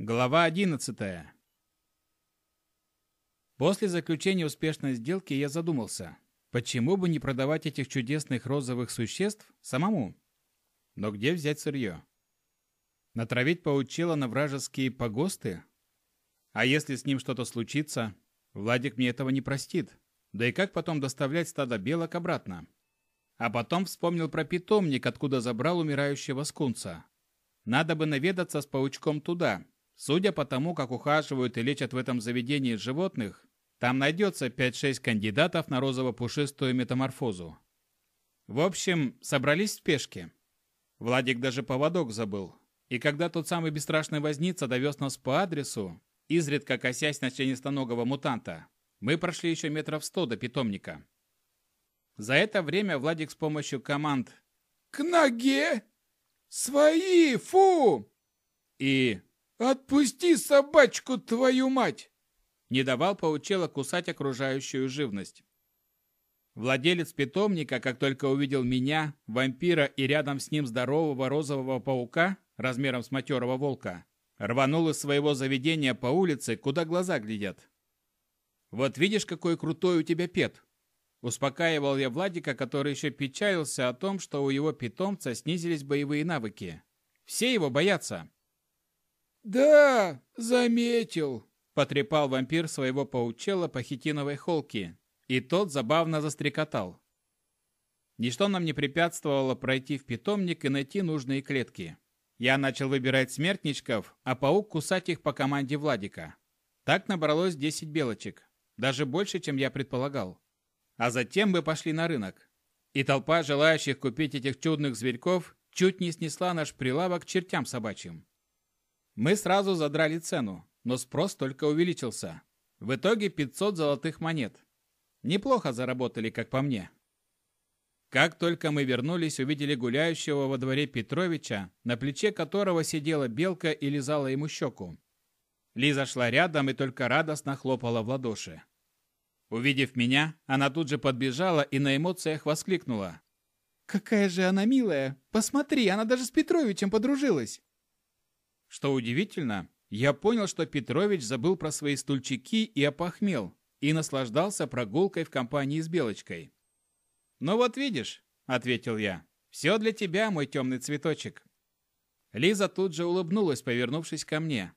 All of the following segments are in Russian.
Глава 11. После заключения успешной сделки я задумался, почему бы не продавать этих чудесных розовых существ самому? Но где взять сырье? Натравить паучела на вражеские погосты? А если с ним что-то случится, Владик мне этого не простит. Да и как потом доставлять стадо белок обратно? А потом вспомнил про питомник, откуда забрал умирающего скунса. Надо бы наведаться с паучком туда, Судя по тому, как ухаживают и лечат в этом заведении животных, там найдется 5-6 кандидатов на розово-пушистую метаморфозу. В общем, собрались в спешке. Владик даже поводок забыл. И когда тот самый бесстрашный возница довез нас по адресу, изредка косясь на членистоногого мутанта, мы прошли еще метров сто до питомника. За это время Владик с помощью команд «К ноге! Свои! Фу!» и «Отпусти собачку, твою мать!» не давал паучела кусать окружающую живность. Владелец питомника, как только увидел меня, вампира и рядом с ним здорового розового паука, размером с матерого волка, рванул из своего заведения по улице, куда глаза глядят. «Вот видишь, какой крутой у тебя пет!» Успокаивал я Владика, который еще печалился о том, что у его питомца снизились боевые навыки. Все его боятся. «Да, заметил», — потрепал вампир своего паучела по хитиновой холке, и тот забавно застрекотал. Ничто нам не препятствовало пройти в питомник и найти нужные клетки. Я начал выбирать смертничков, а паук кусать их по команде Владика. Так набралось 10 белочек, даже больше, чем я предполагал. А затем мы пошли на рынок. И толпа желающих купить этих чудных зверьков чуть не снесла наш прилавок чертям собачьим. Мы сразу задрали цену, но спрос только увеличился. В итоге 500 золотых монет. Неплохо заработали, как по мне. Как только мы вернулись, увидели гуляющего во дворе Петровича, на плече которого сидела белка и лизала ему щеку. Лиза шла рядом и только радостно хлопала в ладоши. Увидев меня, она тут же подбежала и на эмоциях воскликнула. «Какая же она милая! Посмотри, она даже с Петровичем подружилась!» Что удивительно, я понял, что Петрович забыл про свои стульчики и опохмел, и наслаждался прогулкой в компании с Белочкой. «Ну вот видишь», — ответил я, — «все для тебя, мой темный цветочек». Лиза тут же улыбнулась, повернувшись ко мне.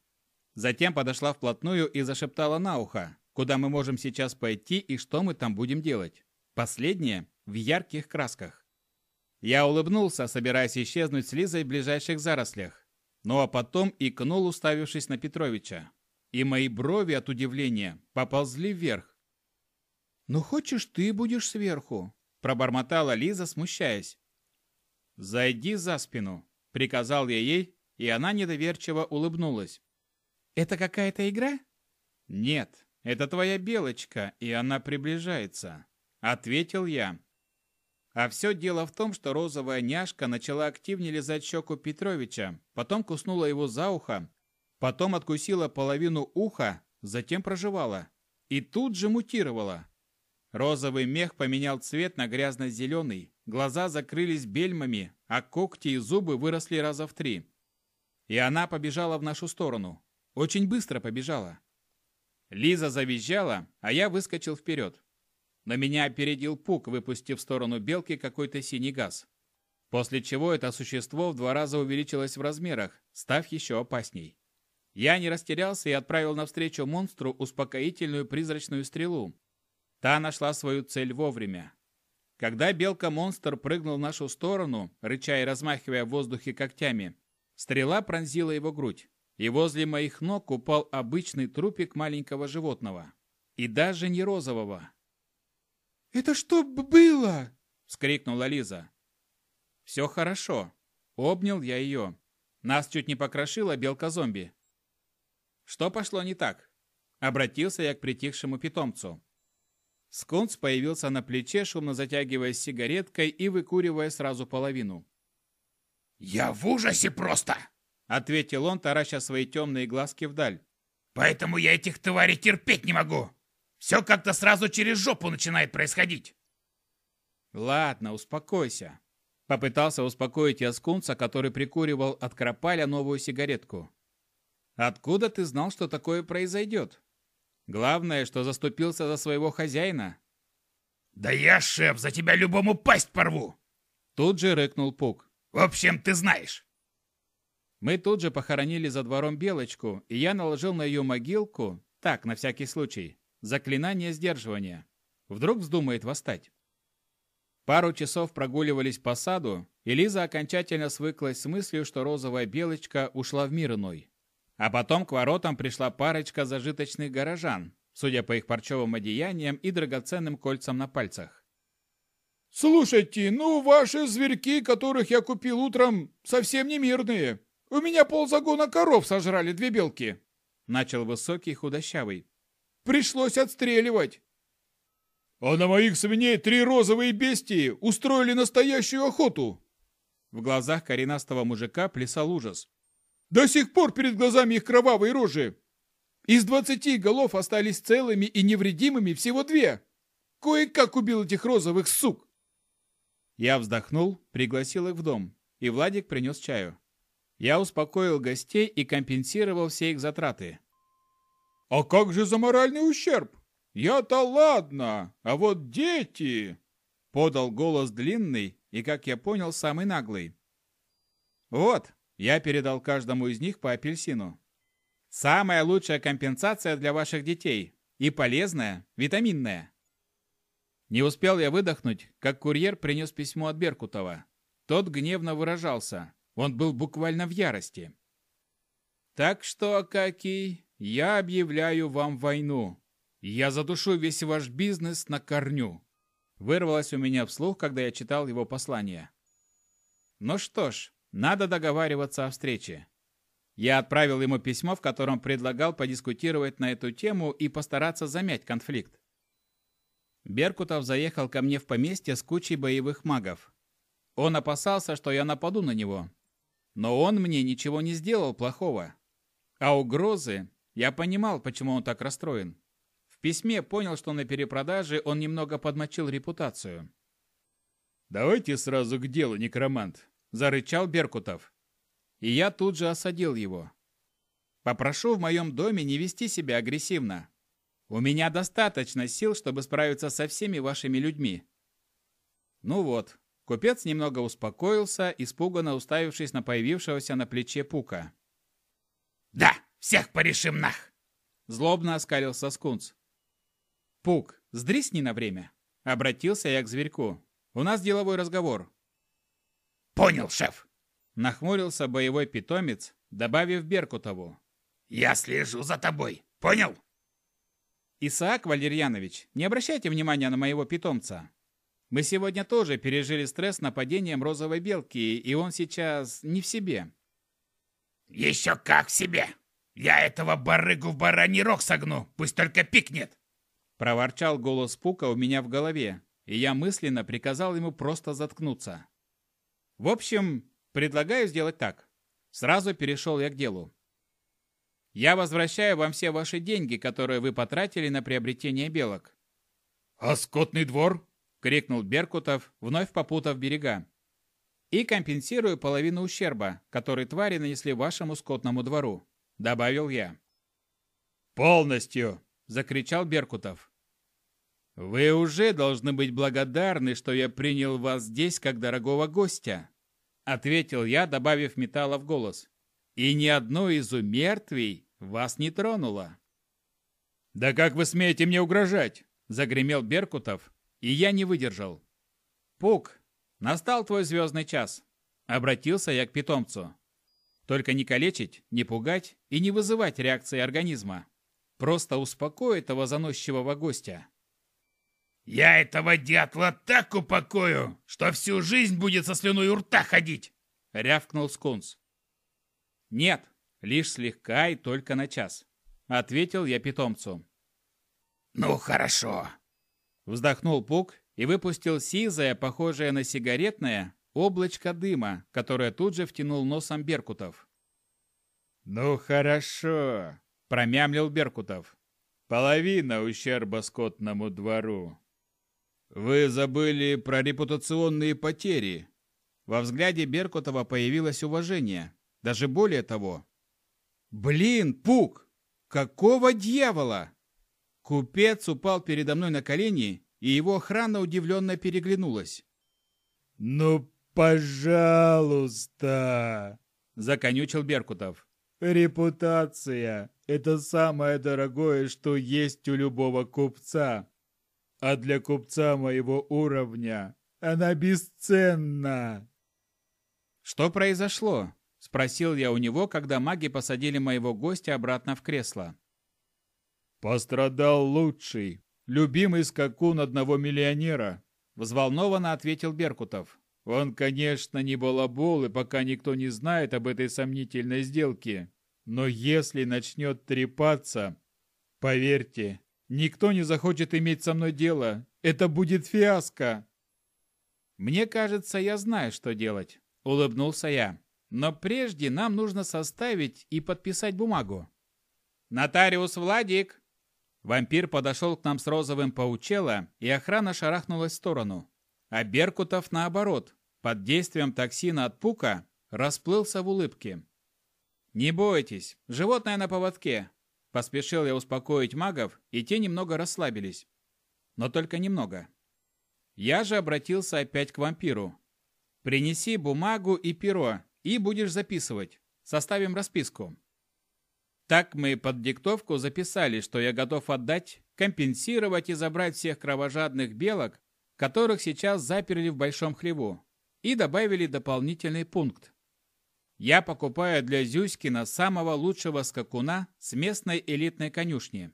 Затем подошла вплотную и зашептала на ухо, куда мы можем сейчас пойти и что мы там будем делать. Последнее в ярких красках. Я улыбнулся, собираясь исчезнуть с Лизой в ближайших зарослях. Ну а потом икнул, уставившись на Петровича. И мои брови от удивления поползли вверх. «Ну хочешь, ты будешь сверху?» – пробормотала Лиза, смущаясь. «Зайди за спину», – приказал я ей, и она недоверчиво улыбнулась. «Это какая-то игра?» «Нет, это твоя белочка, и она приближается», – ответил я. А все дело в том, что розовая няшка начала активнее лизать щеку Петровича, потом куснула его за ухо, потом откусила половину уха, затем проживала. И тут же мутировала. Розовый мех поменял цвет на грязно-зеленый, глаза закрылись бельмами, а когти и зубы выросли раза в три. И она побежала в нашу сторону. Очень быстро побежала. Лиза завизжала, а я выскочил вперед. Но меня опередил Пук, выпустив в сторону белки какой-то синий газ. После чего это существо в два раза увеличилось в размерах, став еще опасней. Я не растерялся и отправил навстречу монстру успокоительную призрачную стрелу. Та нашла свою цель вовремя. Когда белка-монстр прыгнул в нашу сторону, рыча и размахивая в воздухе когтями, стрела пронзила его грудь, и возле моих ног упал обычный трупик маленького животного. И даже не розового, «Это что было?» — вскрикнула Лиза. «Все хорошо». Обнял я ее. Нас чуть не покрошила белка-зомби. Что пошло не так? Обратился я к притихшему питомцу. Скунс появился на плече, шумно затягиваясь сигареткой и выкуривая сразу половину. «Я в ужасе просто!» — ответил он, тараща свои темные глазки вдаль. «Поэтому я этих тварей терпеть не могу! Все как-то сразу через жопу начинает происходить. Ладно, успокойся. Попытался успокоить я скунса, который прикуривал от крапаля новую сигаретку. Откуда ты знал, что такое произойдет? Главное, что заступился за своего хозяина. Да я, шеф, за тебя любому пасть порву. Тут же рыкнул Пук. В общем, ты знаешь. Мы тут же похоронили за двором Белочку, и я наложил на ее могилку, так, на всякий случай, заклинание сдерживания. Вдруг вздумает восстать. Пару часов прогуливались по саду, и Лиза окончательно свыклась с мыслью, что розовая белочка ушла в мир иной. А потом к воротам пришла парочка зажиточных горожан, судя по их парчевым одеяниям и драгоценным кольцам на пальцах. «Слушайте, ну ваши зверьки, которых я купил утром, совсем не мирные. У меня ползагона коров сожрали две белки», — начал высокий худощавый. «Пришлось отстреливать». «А на моих свиней три розовые бестии устроили настоящую охоту!» В глазах коренастого мужика плясал ужас. «До сих пор перед глазами их кровавые рожи! Из двадцати голов остались целыми и невредимыми всего две! Кое-как убил этих розовых сук!» Я вздохнул, пригласил их в дом, и Владик принес чаю. Я успокоил гостей и компенсировал все их затраты. «А как же за моральный ущерб? Я-то ладно, а вот дети!» Подал голос длинный и, как я понял, самый наглый. «Вот, я передал каждому из них по апельсину. Самая лучшая компенсация для ваших детей. И полезная, витаминная. Не успел я выдохнуть, как курьер принес письмо от Беркутова. Тот гневно выражался. Он был буквально в ярости. «Так что, Акакий, я объявляю вам войну. Я задушу весь ваш бизнес на корню». Вырвалось у меня вслух, когда я читал его послание. Ну что ж, надо договариваться о встрече. Я отправил ему письмо, в котором предлагал подискутировать на эту тему и постараться замять конфликт. Беркутов заехал ко мне в поместье с кучей боевых магов. Он опасался, что я нападу на него. Но он мне ничего не сделал плохого. А угрозы... Я понимал, почему он так расстроен. В письме понял, что на перепродаже он немного подмочил репутацию. «Давайте сразу к делу, некромант», – зарычал Беркутов. И я тут же осадил его. «Попрошу в моем доме не вести себя агрессивно. У меня достаточно сил, чтобы справиться со всеми вашими людьми. Ну вот, купец немного успокоился, испуганно уставившись на появившегося на плече Пука. Да, всех порешим нах! Злобно оскалился Скунс. Пук, сдрисни на время. Обратился я к зверьку. У нас деловой разговор. Понял, шеф. Нахмурился боевой питомец, добавив Беркутову. Я слежу за тобой. Понял? Исаак Валерьянович, не обращайте внимания на моего питомца. Мы сегодня тоже пережили стресс нападением розовой белки, и он сейчас не в себе. Еще как в себе! Я этого барыгу в бараний рог согну, пусть только пикнет! Проворчал голос Пука у меня в голове, и я мысленно приказал ему просто заткнуться. В общем, предлагаю сделать так. Сразу перешел я к делу. Я возвращаю вам все ваши деньги, которые вы потратили на приобретение белок. А скотный двор? крикнул Беркутов, вновь попутав берега. И компенсирую половину ущерба, который твари нанесли вашему скотному двору, добавил я. Полностью, закричал Беркутов. Вы уже должны быть благодарны, что я принял вас здесь как дорогого гостя, ответил я, добавив металла в голос и ни одно из умертвий вас не тронуло. «Да как вы смеете мне угрожать?» – загремел Беркутов, и я не выдержал. «Пук, настал твой звездный час», – обратился я к питомцу. «Только не калечить, не пугать и не вызывать реакции организма. Просто успокой этого заносчивого гостя». «Я этого дятла так упокою, что всю жизнь будет со слюной у рта ходить!» — рявкнул Скунс. «Нет, лишь слегка и только на час», — ответил я питомцу. «Ну, хорошо», — вздохнул Пук и выпустил сизое, похожее на сигаретное, облачко дыма, которое тут же втянул носом Беркутов. «Ну, хорошо», — промямлил Беркутов. «Половина ущерба скотному двору». «Вы забыли про репутационные потери». Во взгляде Беркутова появилось уважение, даже более того. Блин, Пук! Какого дьявола? Купец упал передо мной на колени, и его охрана удивленно переглянулась. «Ну, пожалуйста!» — законючил Беркутов. «Репутация — это самое дорогое, что есть у любого купца. А для купца моего уровня она бесценна!» «Что произошло?» — спросил я у него, когда маги посадили моего гостя обратно в кресло. «Пострадал лучший, любимый скакун одного миллионера», — взволнованно ответил Беркутов. «Он, конечно, не балабол, и пока никто не знает об этой сомнительной сделке. Но если начнет трепаться, поверьте, никто не захочет иметь со мной дело. Это будет фиаско». «Мне кажется, я знаю, что делать», — улыбнулся я. «Но прежде нам нужно составить и подписать бумагу». «Нотариус Владик!» Вампир подошел к нам с розовым паучело, и охрана шарахнулась в сторону. А Беркутов, наоборот, под действием токсина от пука, расплылся в улыбке. «Не бойтесь, животное на поводке!» Поспешил я успокоить магов, и те немного расслабились. Но только немного. Я же обратился опять к вампиру. «Принеси бумагу и перо, и будешь записывать. Составим расписку. Так мы под диктовку записали, что я готов отдать, компенсировать и забрать всех кровожадных белок, которых сейчас заперли в большом хлеву, и добавили дополнительный пункт. Я покупаю для Зюськина самого лучшего скакуна с местной элитной конюшни.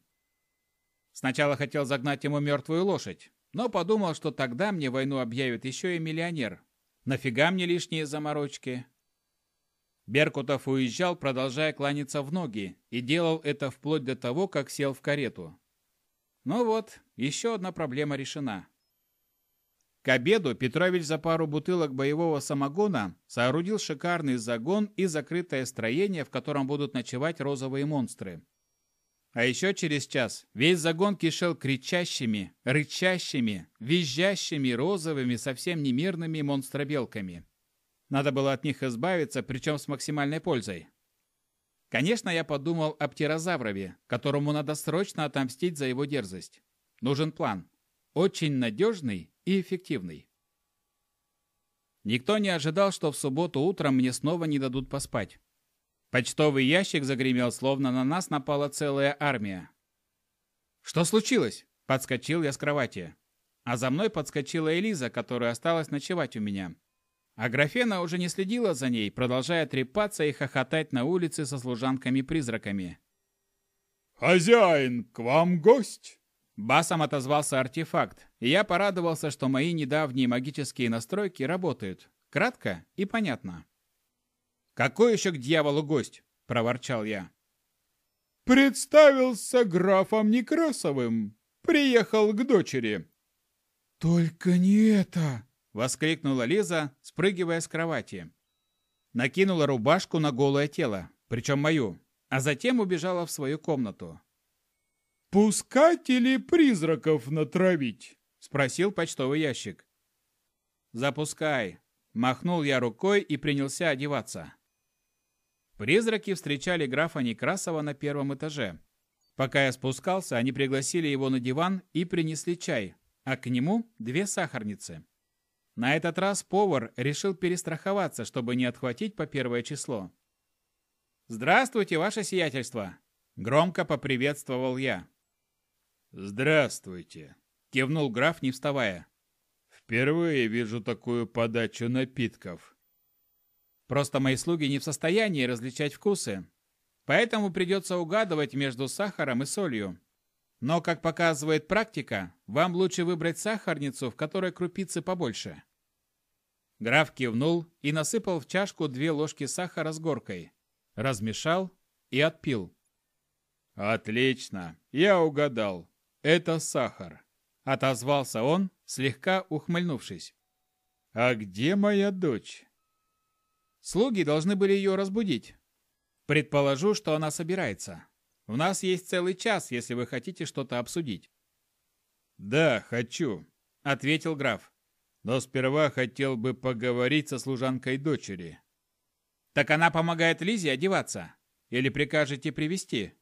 Сначала хотел загнать ему мертвую лошадь, но подумал, что тогда мне войну объявит еще и миллионер. Нафига мне лишние заморочки? Беркутов уезжал, продолжая кланяться в ноги, и делал это вплоть до того, как сел в карету. Ну вот, еще одна проблема решена. К обеду Петрович за пару бутылок боевого самогона соорудил шикарный загон и закрытое строение, в котором будут ночевать розовые монстры. А еще через час весь загон кишел кричащими, рычащими, визжащими розовыми, совсем немирными монстробелками. Надо было от них избавиться, причем с максимальной пользой. Конечно, я подумал об птерозаврове, которому надо срочно отомстить за его дерзость. Нужен план. Очень надежный и эффективный. Никто не ожидал, что в субботу утром мне снова не дадут поспать. Почтовый ящик загремел, словно на нас напала целая армия. «Что случилось?» – подскочил я с кровати. А за мной подскочила Элиза, которая осталась ночевать у меня. А Графена уже не следила за ней, продолжая трепаться и хохотать на улице со служанками-призраками. «Хозяин, к вам гость!» Басом отозвался артефакт, и я порадовался, что мои недавние магические настройки работают. Кратко и понятно. «Какой еще к дьяволу гость?» – проворчал я. «Представился графом Некрасовым. Приехал к дочери». «Только не это!» Воскликнула Лиза, спрыгивая с кровати. Накинула рубашку на голое тело, причем мою, а затем убежала в свою комнату. «Пускать или призраков натравить?» — спросил почтовый ящик. «Запускай!» — махнул я рукой и принялся одеваться. Призраки встречали графа Некрасова на первом этаже. Пока я спускался, они пригласили его на диван и принесли чай, а к нему две сахарницы. На этот раз повар решил перестраховаться, чтобы не отхватить по первое число. «Здравствуйте, ваше сиятельство!» Громко поприветствовал я. «Здравствуйте!» Кивнул граф, не вставая. «Впервые вижу такую подачу напитков». Просто мои слуги не в состоянии различать вкусы, поэтому придется угадывать между сахаром и солью. Но, как показывает практика, вам лучше выбрать сахарницу, в которой крупицы побольше. Граф кивнул и насыпал в чашку две ложки сахара с горкой. Размешал и отпил. «Отлично! Я угадал. Это сахар!» Отозвался он, слегка ухмыльнувшись. «А где моя дочь?» Слуги должны были ее разбудить. Предположу, что она собирается. У нас есть целый час, если вы хотите что-то обсудить. «Да, хочу», — ответил граф но сперва хотел бы поговорить со служанкой дочери. Так она помогает Лизе одеваться. или прикажете привести?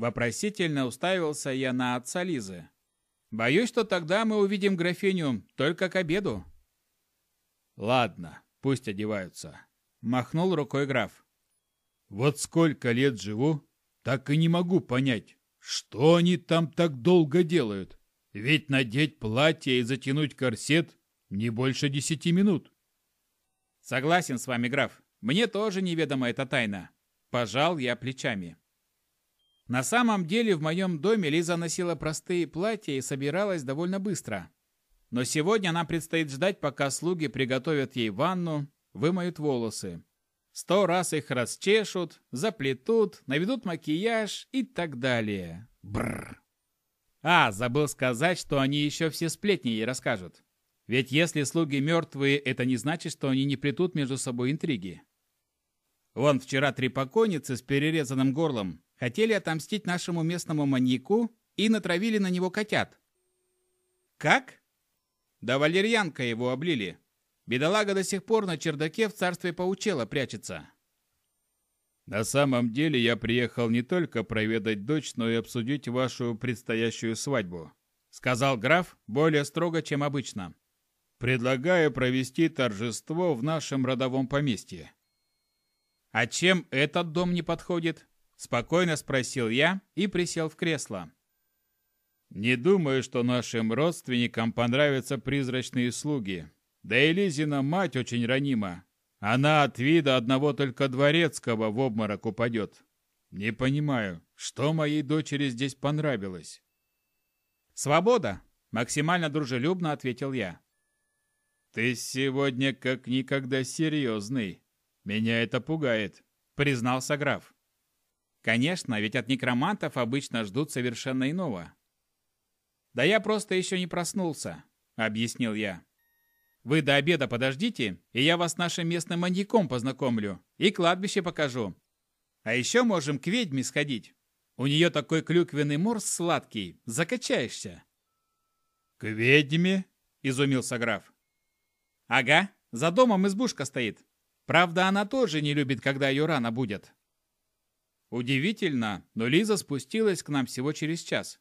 Вопросительно уставился я на отца Лизы. Боюсь, что тогда мы увидим графиню только к обеду. Ладно, пусть одеваются. Махнул рукой граф. Вот сколько лет живу, так и не могу понять, что они там так долго делают. Ведь надеть платье и затянуть корсет не больше десяти минут. Согласен с вами, граф. Мне тоже неведома эта тайна. Пожал я плечами. На самом деле в моем доме Лиза носила простые платья и собиралась довольно быстро. Но сегодня нам предстоит ждать, пока слуги приготовят ей ванну, вымоют волосы. Сто раз их расчешут, заплетут, наведут макияж и так далее. Бррр. А, забыл сказать, что они еще все сплетни ей расскажут. Ведь если слуги мертвые, это не значит, что они не плетут между собой интриги. Вон вчера три покойницы с перерезанным горлом хотели отомстить нашему местному маньяку и натравили на него котят. Как? Да валерьянка его облили. Бедолага до сих пор на чердаке в царстве паучела прячется. На самом деле я приехал не только проведать дочь, но и обсудить вашу предстоящую свадьбу, сказал граф более строго, чем обычно. Предлагаю провести торжество в нашем родовом поместье. А чем этот дом не подходит? Спокойно спросил я и присел в кресло. Не думаю, что нашим родственникам понравятся призрачные слуги. Да и Лизина мать очень ранима. Она от вида одного только дворецкого в обморок упадет. Не понимаю, что моей дочери здесь понравилось. «Свобода!» – максимально дружелюбно ответил я. «Ты сегодня как никогда серьезный. Меня это пугает», – признался граф. Конечно, ведь от некромантов обычно ждут совершенно иного. Да я просто еще не проснулся, объяснил я. Вы до обеда подождите, и я вас с нашим местным маньяком познакомлю и кладбище покажу. А еще можем к ведьме сходить. У нее такой клюквенный морс сладкий, закачаешься. К ведьме? Изумился граф. Ага, за домом избушка стоит. Правда, она тоже не любит, когда ее рано будет. Удивительно, но Лиза спустилась к нам всего через час.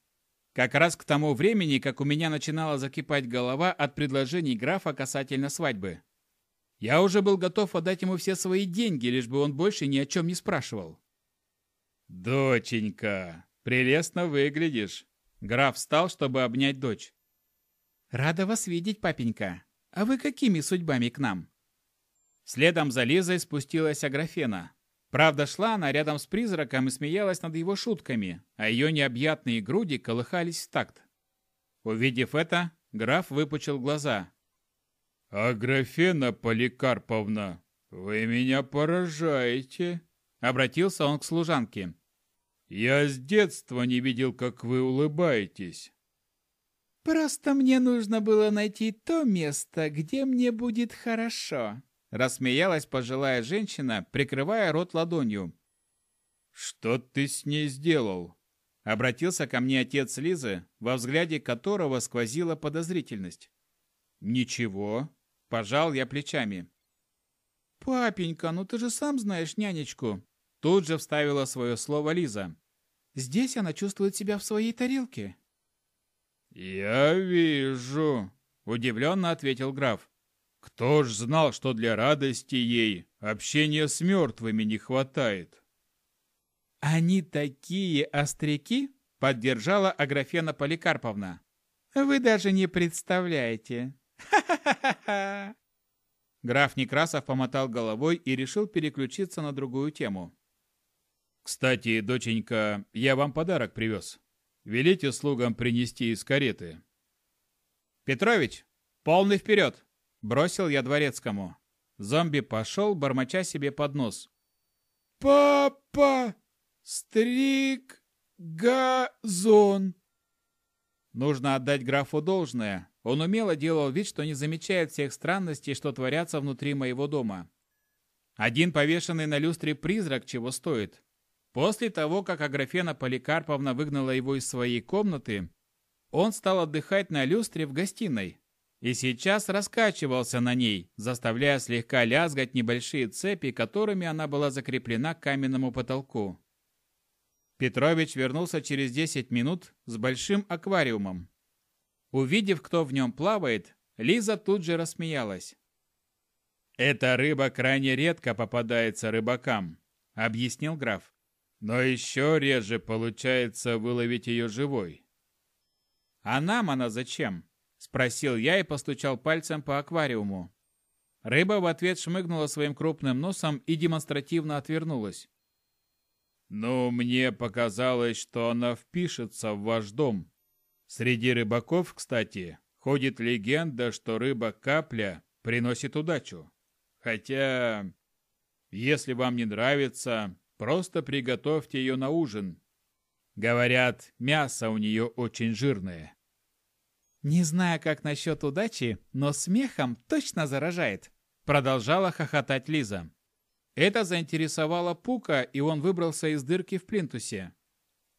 Как раз к тому времени, как у меня начинала закипать голова от предложений графа касательно свадьбы. Я уже был готов отдать ему все свои деньги, лишь бы он больше ни о чем не спрашивал. «Доченька, прелестно выглядишь!» Граф встал, чтобы обнять дочь. «Рада вас видеть, папенька. А вы какими судьбами к нам?» Следом за Лизой спустилась Аграфена. Правда, шла она рядом с призраком и смеялась над его шутками, а ее необъятные груди колыхались в такт. Увидев это, граф выпучил глаза. «Аграфена Поликарповна, вы меня поражаете!» Обратился он к служанке. «Я с детства не видел, как вы улыбаетесь». «Просто мне нужно было найти то место, где мне будет хорошо», Рассмеялась пожилая женщина, прикрывая рот ладонью. «Что ты с ней сделал?» Обратился ко мне отец Лизы, во взгляде которого сквозила подозрительность. «Ничего», – пожал я плечами. «Папенька, ну ты же сам знаешь нянечку!» Тут же вставила свое слово Лиза. «Здесь она чувствует себя в своей тарелке». «Я вижу», – удивленно ответил граф. Кто ж знал, что для радости ей общения с мертвыми не хватает? «Они такие остряки!» — поддержала Аграфена Поликарповна. «Вы даже не представляете! Ха-ха-ха-ха!» Граф Некрасов помотал головой и решил переключиться на другую тему. «Кстати, доченька, я вам подарок привез. Велите слугам принести из кареты». «Петрович, полный вперед!» Бросил я дворецкому. Зомби пошел, бормоча себе под нос. «Папа! Стриг газон!» Нужно отдать графу должное. Он умело делал вид, что не замечает всех странностей, что творятся внутри моего дома. Один повешенный на люстре призрак чего стоит. После того, как Аграфена Поликарповна выгнала его из своей комнаты, он стал отдыхать на люстре в гостиной. И сейчас раскачивался на ней, заставляя слегка лязгать небольшие цепи, которыми она была закреплена к каменному потолку. Петрович вернулся через 10 минут с большим аквариумом. Увидев, кто в нем плавает, Лиза тут же рассмеялась. «Эта рыба крайне редко попадается рыбакам», — объяснил граф. «Но еще реже получается выловить ее живой». «А нам она зачем?» — спросил я и постучал пальцем по аквариуму. Рыба в ответ шмыгнула своим крупным носом и демонстративно отвернулась. «Ну, мне показалось, что она впишется в ваш дом. Среди рыбаков, кстати, ходит легенда, что рыба-капля приносит удачу. Хотя, если вам не нравится, просто приготовьте ее на ужин. Говорят, мясо у нее очень жирное». «Не знаю, как насчет удачи, но смехом точно заражает», продолжала хохотать Лиза. Это заинтересовало Пука, и он выбрался из дырки в плинтусе.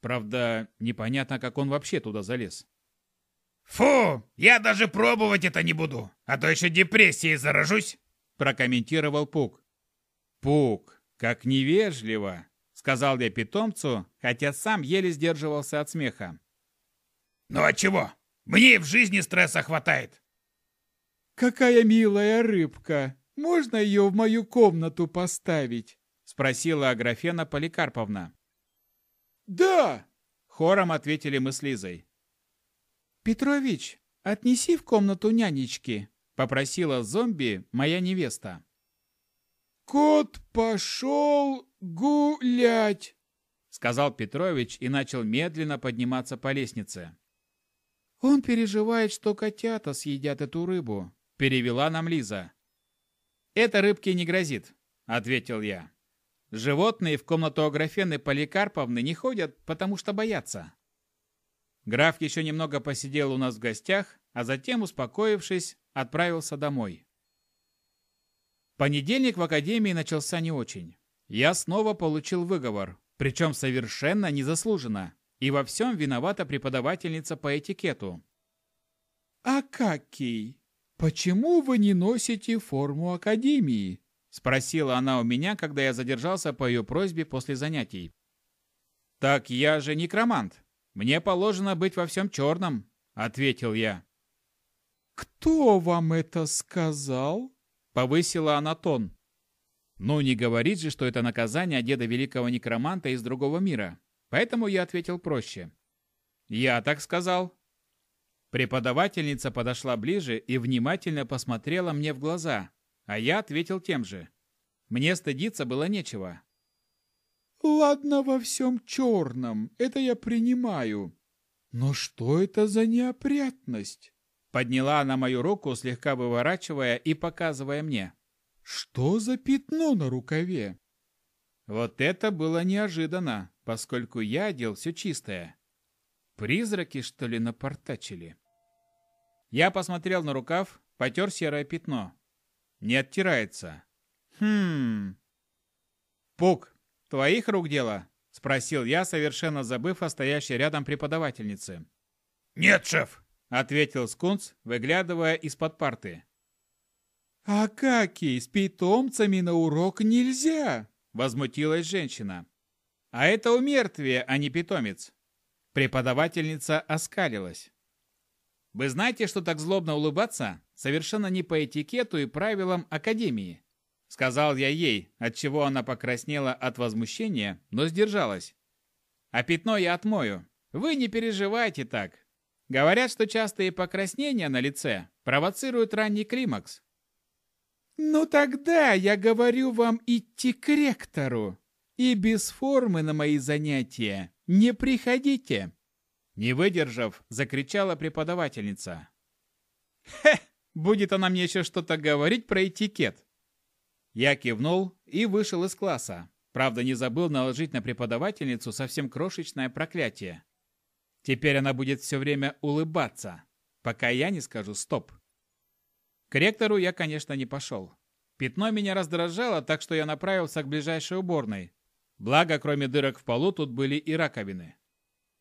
Правда, непонятно, как он вообще туда залез. «Фу, я даже пробовать это не буду, а то еще депрессией заражусь», прокомментировал Пук. «Пук, как невежливо!» — сказал я питомцу, хотя сам еле сдерживался от смеха. «Ну а чего? Мне в жизни стресса хватает!» «Какая милая рыбка!» Можно ее в мою комнату поставить?» — спросила Аграфена Поликарповна. «Да!» — хором ответили мы с Лизой. «Петрович, отнеси в комнату нянечки», — попросила зомби моя невеста. «Кот пошел гулять», — сказал Петрович и начал медленно подниматься по лестнице. «Он переживает, что котята съедят эту рыбу», — перевела нам Лиза. «Это рыбке не грозит», — ответил я. «Животные в комнату Аграфены Поликарповны не ходят, потому что боятся». Граф еще немного посидел у нас в гостях, а затем, успокоившись, отправился домой. Понедельник в академии начался не очень. Я снова получил выговор, причем совершенно незаслуженно, и во всем виновата преподавательница по этикету. «Акакий, «Почему вы не носите форму академии?» – спросила она у меня, когда я задержался по ее просьбе после занятий. «Так я же некромант. Мне положено быть во всем черном», – ответил я. «Кто вам это сказал?» – повысила она тон. Ну, не говорит же, что это наказание деда великого некроманта из другого мира. Поэтому я ответил проще. «Я так сказал», Преподавательница подошла ближе и внимательно посмотрела мне в глаза, а я ответил тем же. Мне стыдиться было нечего. «Ладно во всем черном, это я принимаю. Но что это за неопрятность?» Подняла она мою руку, слегка выворачивая и показывая мне. «Что за пятно на рукаве?» Вот это было неожиданно, поскольку я одел все чистое. Призраки, что ли, напортачили? Я посмотрел на рукав, потер серое пятно. Не оттирается. Хм. Пук, твоих рук дело? Спросил я, совершенно забыв о стоящей рядом преподавательнице. «Нет, шеф!» — ответил Скунс, выглядывая из-под парты. «А каки, с питомцами на урок нельзя!» — возмутилась женщина. «А это умертвие, а не питомец!» Преподавательница оскалилась. Вы знаете, что так злобно улыбаться совершенно не по этикету и правилам Академии. Сказал я ей, отчего она покраснела от возмущения, но сдержалась. А пятно я отмою. Вы не переживайте так. Говорят, что частые покраснения на лице провоцируют ранний климакс. Ну тогда я говорю вам идти к ректору. И без формы на мои занятия не приходите. Не выдержав, закричала преподавательница. «Хе! Будет она мне еще что-то говорить про этикет!» Я кивнул и вышел из класса. Правда, не забыл наложить на преподавательницу совсем крошечное проклятие. Теперь она будет все время улыбаться, пока я не скажу «стоп». К ректору я, конечно, не пошел. Пятно меня раздражало, так что я направился к ближайшей уборной. Благо, кроме дырок в полу, тут были и раковины.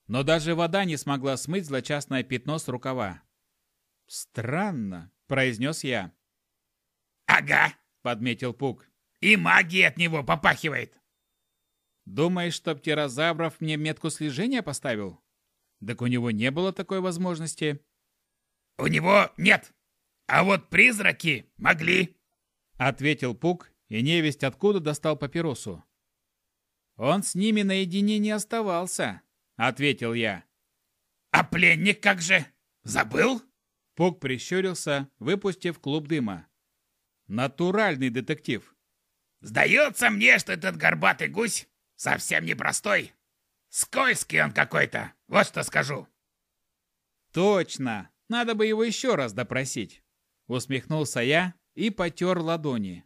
Но даже вода не смогла смыть злочастное пятно с рукава. Странно, произнес я. Ага, подметил Пук. И магией от него попахивает. Думаешь, что птерозавров мне метку слежения поставил? Так у него не было такой возможности. У него нет. А вот призраки могли. Ответил Пук и невесть откуда достал папиросу. Он с ними наедине не оставался, ответил я. А пленник как же? Забыл? Пук прищурился, выпустив клуб дыма. Натуральный детектив. Сдается мне, что этот горбатый гусь совсем непростой. Скользкий он какой-то, вот что скажу. Точно, надо бы его еще раз допросить. Усмехнулся я и потер ладони.